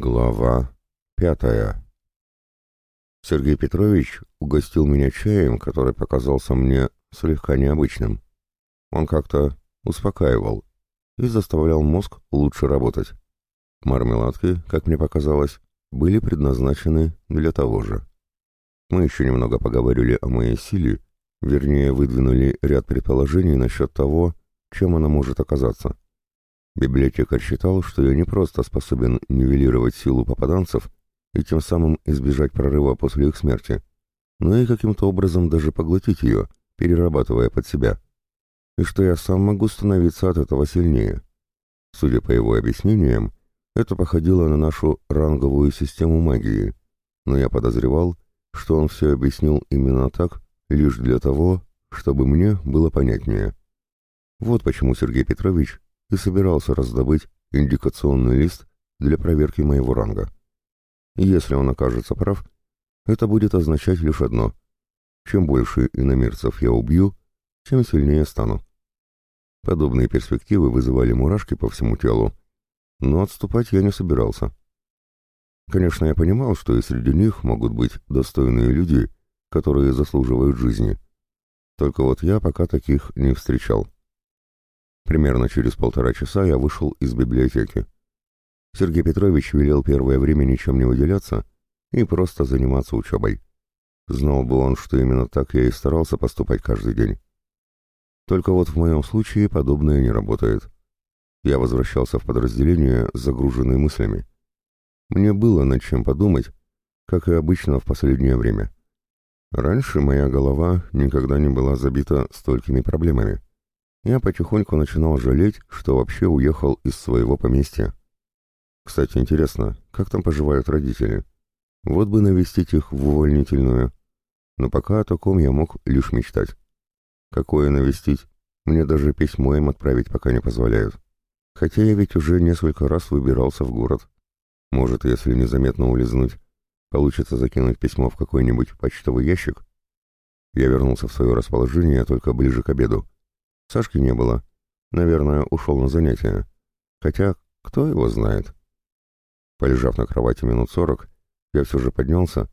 Глава пятая. Сергей Петрович угостил меня чаем, который показался мне слегка необычным. Он как-то успокаивал и заставлял мозг лучше работать. Мармеладки, как мне показалось, были предназначены для того же. Мы еще немного поговорили о моей силе, вернее, выдвинули ряд предположений насчет того, чем она может оказаться. Библиотекарь считал, что я не просто способен нивелировать силу попаданцев и тем самым избежать прорыва после их смерти, но и каким-то образом даже поглотить ее, перерабатывая под себя, и что я сам могу становиться от этого сильнее. Судя по его объяснениям, это походило на нашу ранговую систему магии, но я подозревал, что он все объяснил именно так, лишь для того, чтобы мне было понятнее. Вот почему Сергей Петрович и собирался раздобыть индикационный лист для проверки моего ранга. Если он окажется прав, это будет означать лишь одно. Чем больше иномерцев я убью, тем сильнее стану. Подобные перспективы вызывали мурашки по всему телу, но отступать я не собирался. Конечно, я понимал, что и среди них могут быть достойные люди, которые заслуживают жизни. Только вот я пока таких не встречал. Примерно через полтора часа я вышел из библиотеки. Сергей Петрович велел первое время ничем не уделяться и просто заниматься учебой. Знал бы он, что именно так я и старался поступать каждый день. Только вот в моем случае подобное не работает. Я возвращался в подразделение с загруженной мыслями. Мне было над чем подумать, как и обычно в последнее время. Раньше моя голова никогда не была забита столькими проблемами я потихоньку начинал жалеть, что вообще уехал из своего поместья. Кстати, интересно, как там поживают родители? Вот бы навестить их в увольнительную. Но пока о таком я мог лишь мечтать. Какое навестить? Мне даже письмо им отправить пока не позволяют. Хотя я ведь уже несколько раз выбирался в город. Может, если незаметно улизнуть, получится закинуть письмо в какой-нибудь почтовый ящик? Я вернулся в свое расположение только ближе к обеду. Сашки не было. Наверное, ушел на занятия. Хотя, кто его знает? Полежав на кровати минут сорок, я все же поднялся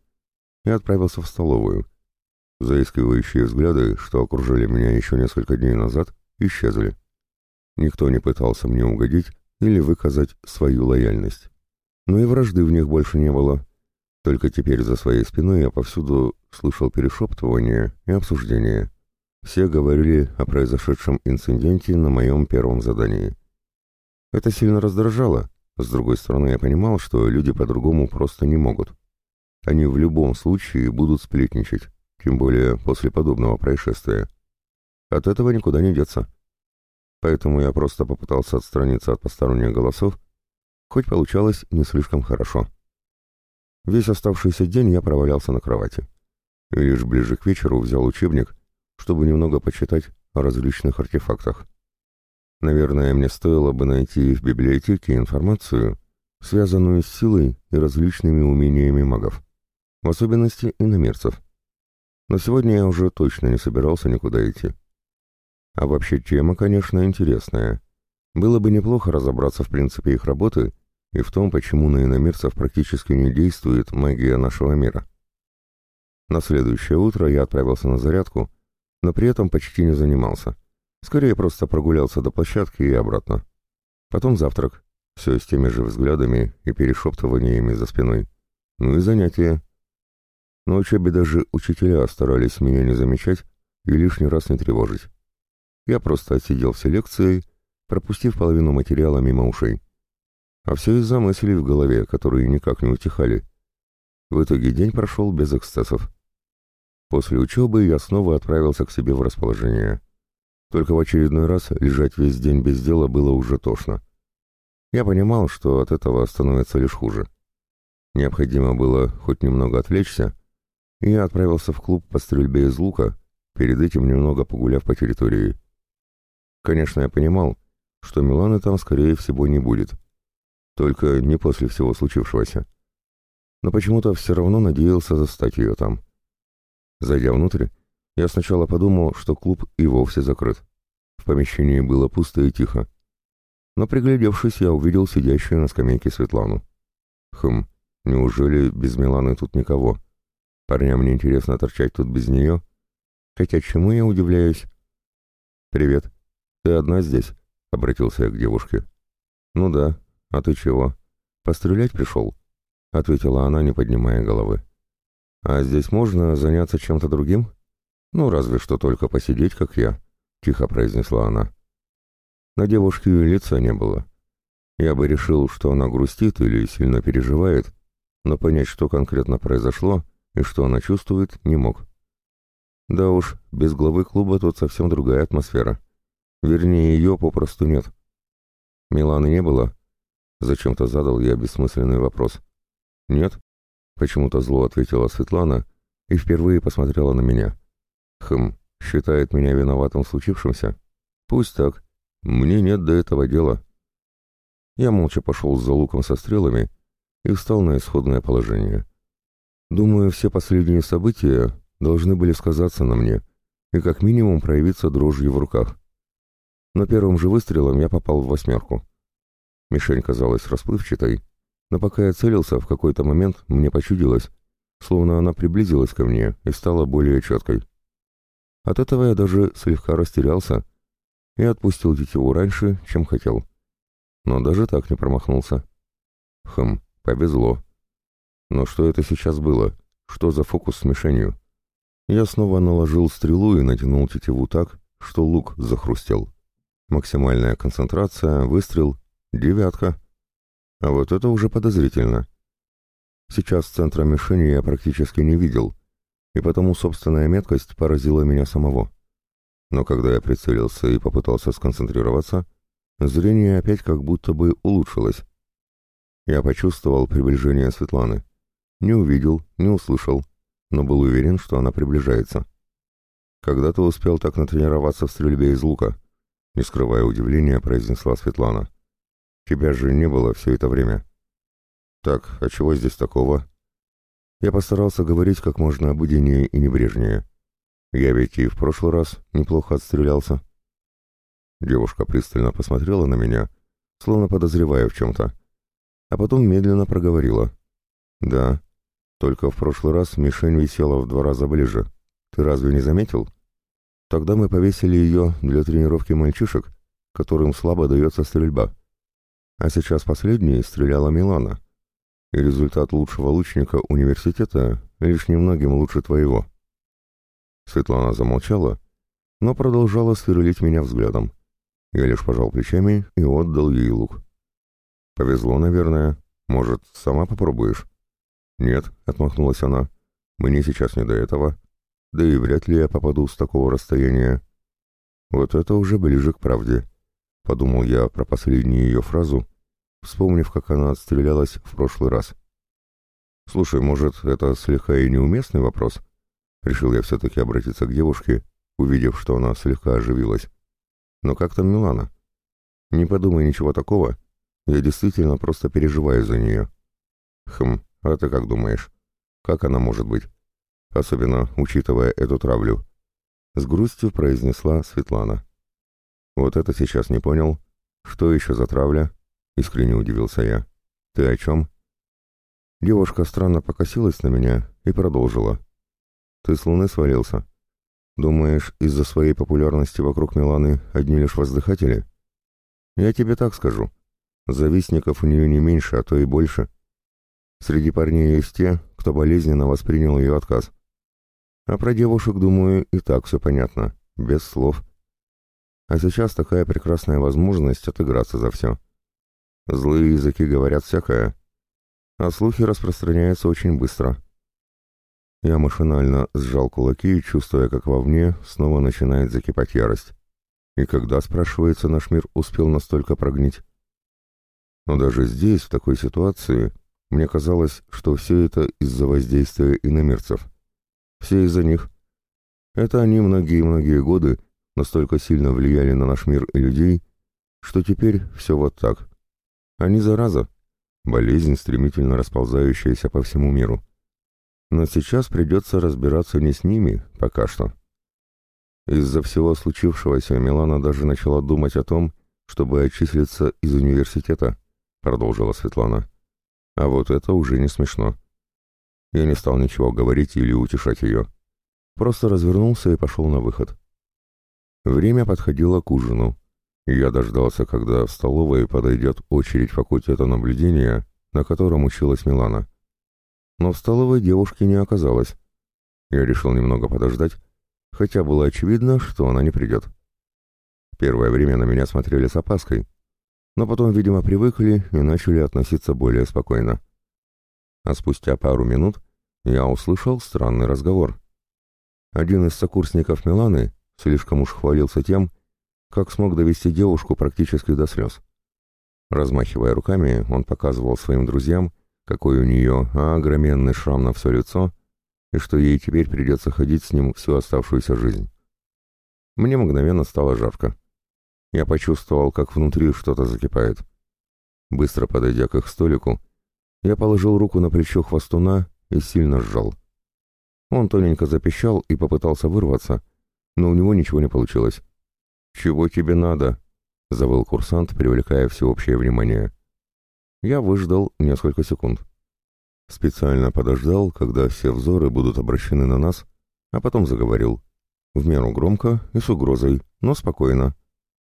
и отправился в столовую. Заискивающие взгляды, что окружили меня еще несколько дней назад, исчезли. Никто не пытался мне угодить или выказать свою лояльность. Но и вражды в них больше не было. Только теперь за своей спиной я повсюду слышал перешептывания и обсуждения. Все говорили о произошедшем инциденте на моем первом задании. Это сильно раздражало. С другой стороны, я понимал, что люди по-другому просто не могут. Они в любом случае будут сплетничать, тем более после подобного происшествия. От этого никуда не деться. Поэтому я просто попытался отстраниться от посторонних голосов, хоть получалось не слишком хорошо. Весь оставшийся день я провалялся на кровати. И лишь ближе к вечеру взял учебник чтобы немного почитать о различных артефактах. Наверное, мне стоило бы найти в библиотеке информацию, связанную с силой и различными умениями магов, в особенности иномерцев. Но сегодня я уже точно не собирался никуда идти. А вообще тема, конечно, интересная. Было бы неплохо разобраться в принципе их работы и в том, почему на иномерцев практически не действует магия нашего мира. На следующее утро я отправился на зарядку, но при этом почти не занимался. Скорее просто прогулялся до площадки и обратно. Потом завтрак. Все с теми же взглядами и перешептываниями за спиной. Ну и занятия. На учебе даже учителя старались меня не замечать и лишний раз не тревожить. Я просто отсидел все лекции, пропустив половину материала мимо ушей. А все из-за мыслей в голове, которые никак не утихали. В итоге день прошел без эксцессов. После учебы я снова отправился к себе в расположение. Только в очередной раз лежать весь день без дела было уже тошно. Я понимал, что от этого становится лишь хуже. Необходимо было хоть немного отвлечься, и я отправился в клуб по стрельбе из лука, перед этим немного погуляв по территории. Конечно, я понимал, что Милана там, скорее всего, не будет. Только не после всего случившегося. Но почему-то все равно надеялся застать ее там. — Зайдя внутрь, я сначала подумал, что клуб и вовсе закрыт. В помещении было пусто и тихо. Но приглядевшись, я увидел сидящую на скамейке Светлану. Хм, неужели без Миланы тут никого? Парням мне интересно торчать тут без нее. Хотя чему я удивляюсь? «Привет. Ты одна здесь?» — обратился я к девушке. «Ну да. А ты чего? Пострелять пришел?» — ответила она, не поднимая головы. А здесь можно заняться чем-то другим? Ну, разве что только посидеть, как я, — тихо произнесла она. На девушке лица не было. Я бы решил, что она грустит или сильно переживает, но понять, что конкретно произошло и что она чувствует, не мог. Да уж, без главы клуба тут совсем другая атмосфера. Вернее, ее попросту нет. Миланы не было? Зачем-то задал я бессмысленный вопрос. Нет, — почему-то зло ответила Светлана и впервые посмотрела на меня. «Хм, считает меня виноватым в случившемся? Пусть так. Мне нет до этого дела». Я молча пошел за луком со стрелами и встал на исходное положение. Думаю, все последние события должны были сказаться на мне и как минимум проявиться дрожью в руках. Но первым же выстрелом я попал в восьмерку. Мишень казалась расплывчатой, но пока я целился, в какой-то момент мне почудилось, словно она приблизилась ко мне и стала более четкой. От этого я даже слегка растерялся и отпустил дитеву раньше, чем хотел. Но даже так не промахнулся. Хм, повезло. Но что это сейчас было? Что за фокус с мишенью? Я снова наложил стрелу и натянул тетиву так, что лук захрустел. Максимальная концентрация, выстрел, девятка — а вот это уже подозрительно. Сейчас центра мишени я практически не видел, и потому собственная меткость поразила меня самого. Но когда я прицелился и попытался сконцентрироваться, зрение опять как будто бы улучшилось. Я почувствовал приближение Светланы. Не увидел, не услышал, но был уверен, что она приближается. «Когда ты успел так натренироваться в стрельбе из лука?» Не скрывая удивления, произнесла Светлана. Тебя же не было все это время. Так, а чего здесь такого? Я постарался говорить как можно обыденнее и небрежнее. Я ведь и в прошлый раз неплохо отстрелялся. Девушка пристально посмотрела на меня, словно подозревая в чем-то, а потом медленно проговорила. «Да, только в прошлый раз мишень висела в два раза ближе. Ты разве не заметил? Тогда мы повесили ее для тренировки мальчишек, которым слабо дается стрельба а сейчас последней стреляла Милана. И результат лучшего лучника университета лишь немногим лучше твоего. Светлана замолчала, но продолжала сверлить меня взглядом. Я лишь пожал плечами и отдал ей лук. «Повезло, наверное. Может, сама попробуешь?» «Нет», — отмахнулась она, — «мне сейчас не до этого. Да и вряд ли я попаду с такого расстояния». Вот это уже ближе к правде. — подумал я про последнюю ее фразу, вспомнив, как она отстрелялась в прошлый раз. «Слушай, может, это слегка и неуместный вопрос?» Решил я все-таки обратиться к девушке, увидев, что она слегка оживилась. «Но как там Милана?» «Не подумай ничего такого. Я действительно просто переживаю за нее». «Хм, а ты как думаешь? Как она может быть? Особенно учитывая эту травлю?» С грустью произнесла Светлана. Вот это сейчас не понял. Что еще за травля? Искренне удивился я. Ты о чем? Девушка странно покосилась на меня и продолжила. Ты с луны свалился? Думаешь, из-за своей популярности вокруг Миланы одни лишь воздыхатели? Я тебе так скажу. Завистников у нее не меньше, а то и больше. Среди парней есть те, кто болезненно воспринял ее отказ. А про девушек, думаю, и так все понятно, без слов. А сейчас такая прекрасная возможность отыграться за все. Злые языки говорят всякое, а слухи распространяются очень быстро. Я машинально сжал кулаки, чувствуя, как вовне снова начинает закипать ярость. И когда, спрашивается, наш мир успел настолько прогнить? Но даже здесь, в такой ситуации, мне казалось, что все это из-за воздействия иномерцев. Все из-за них. Это они многие-многие годы настолько сильно влияли на наш мир и людей, что теперь все вот так. Они зараза, болезнь, стремительно расползающаяся по всему миру. Но сейчас придется разбираться не с ними, пока что. Из-за всего случившегося Милана даже начала думать о том, чтобы отчислиться из университета, продолжила Светлана. А вот это уже не смешно. Я не стал ничего говорить или утешать ее. Просто развернулся и пошел на выход. Время подходило к ужину. Я дождался, когда в столовой подойдет очередь факультета наблюдения, на котором училась Милана. Но в столовой девушки не оказалось. Я решил немного подождать, хотя было очевидно, что она не придет. Первое время на меня смотрели с опаской, но потом, видимо, привыкли и начали относиться более спокойно. А спустя пару минут я услышал странный разговор. Один из сокурсников Миланы Слишком уж хвалился тем, как смог довести девушку практически до слез. Размахивая руками, он показывал своим друзьям, какой у нее огроменный шрам на все лицо, и что ей теперь придется ходить с ним всю оставшуюся жизнь. Мне мгновенно стало жарко. Я почувствовал, как внутри что-то закипает. Быстро подойдя к их столику, я положил руку на плечо хвостуна и сильно сжал. Он тоненько запищал и попытался вырваться, но у него ничего не получилось. «Чего тебе надо?» — завыл курсант, привлекая всеобщее внимание. Я выждал несколько секунд. Специально подождал, когда все взоры будут обращены на нас, а потом заговорил. В меру громко и с угрозой, но спокойно.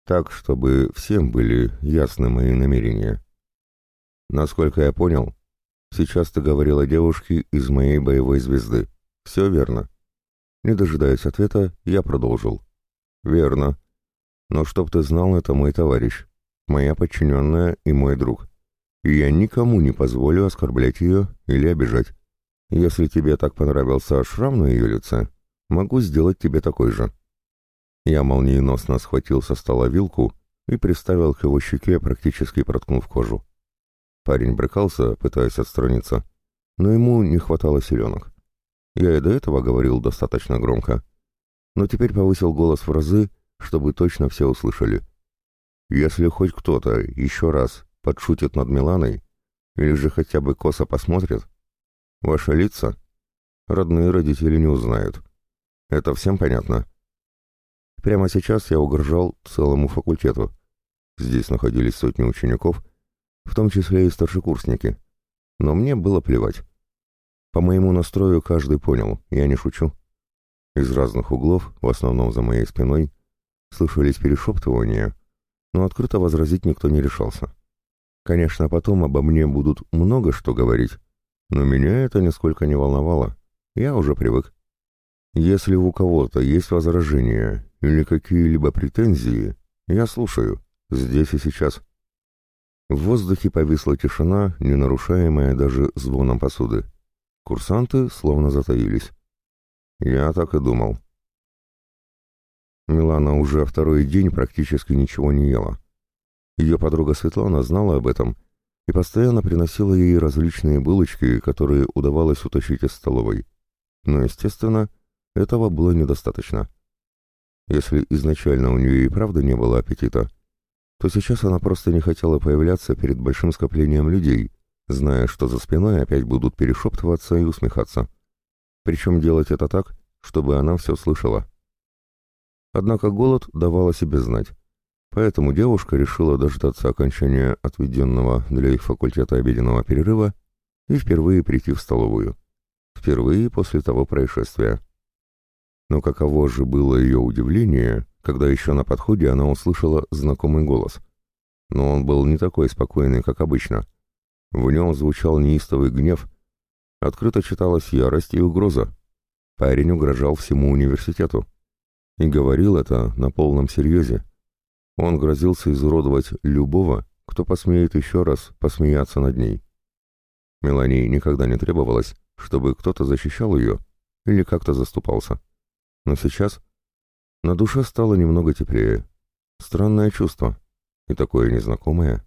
Так, чтобы всем были ясны мои намерения. Насколько я понял, сейчас ты говорил о девушке из моей боевой звезды. Все верно. Не дожидаясь ответа, я продолжил. «Верно. Но чтоб ты знал, это мой товарищ, моя подчиненная и мой друг. И я никому не позволю оскорблять ее или обижать. Если тебе так понравился шрам на ее лице, могу сделать тебе такой же». Я молниеносно схватил со стола вилку и приставил к его щеке, практически проткнув кожу. Парень брыкался, пытаясь отстраниться, но ему не хватало силенок. Я и до этого говорил достаточно громко, но теперь повысил голос в разы, чтобы точно все услышали. Если хоть кто-то еще раз подшутит над Миланой, или же хотя бы косо посмотрит, ваши лица родные родители не узнают. Это всем понятно? Прямо сейчас я угрожал целому факультету. Здесь находились сотни учеников, в том числе и старшекурсники. Но мне было плевать. По моему настрою каждый понял, я не шучу. Из разных углов, в основном за моей спиной, слышались перешептывания, но открыто возразить никто не решался. Конечно, потом обо мне будут много что говорить, но меня это нисколько не волновало. Я уже привык. Если у кого-то есть возражения или какие-либо претензии, я слушаю, здесь и сейчас. В воздухе повисла тишина, не нарушаемая даже звоном посуды. Курсанты словно затаились. Я так и думал. Милана уже второй день практически ничего не ела. Ее подруга Светлана знала об этом и постоянно приносила ей различные булочки, которые удавалось утащить из столовой. Но, естественно, этого было недостаточно. Если изначально у нее и правда не было аппетита, то сейчас она просто не хотела появляться перед большим скоплением людей, зная, что за спиной опять будут перешептываться и усмехаться. Причем делать это так, чтобы она все слышала. Однако голод давал о себе знать. Поэтому девушка решила дождаться окончания отведенного для их факультета обеденного перерыва и впервые прийти в столовую. Впервые после того происшествия. Но каково же было ее удивление, когда еще на подходе она услышала знакомый голос. Но он был не такой спокойный, как обычно — в нем звучал неистовый гнев, открыто читалась ярость и угроза. Парень угрожал всему университету. И говорил это на полном серьезе. Он грозился изуродовать любого, кто посмеет еще раз посмеяться над ней. Мелании никогда не требовалось, чтобы кто-то защищал ее или как-то заступался. Но сейчас на душе стало немного теплее. Странное чувство. И такое незнакомое.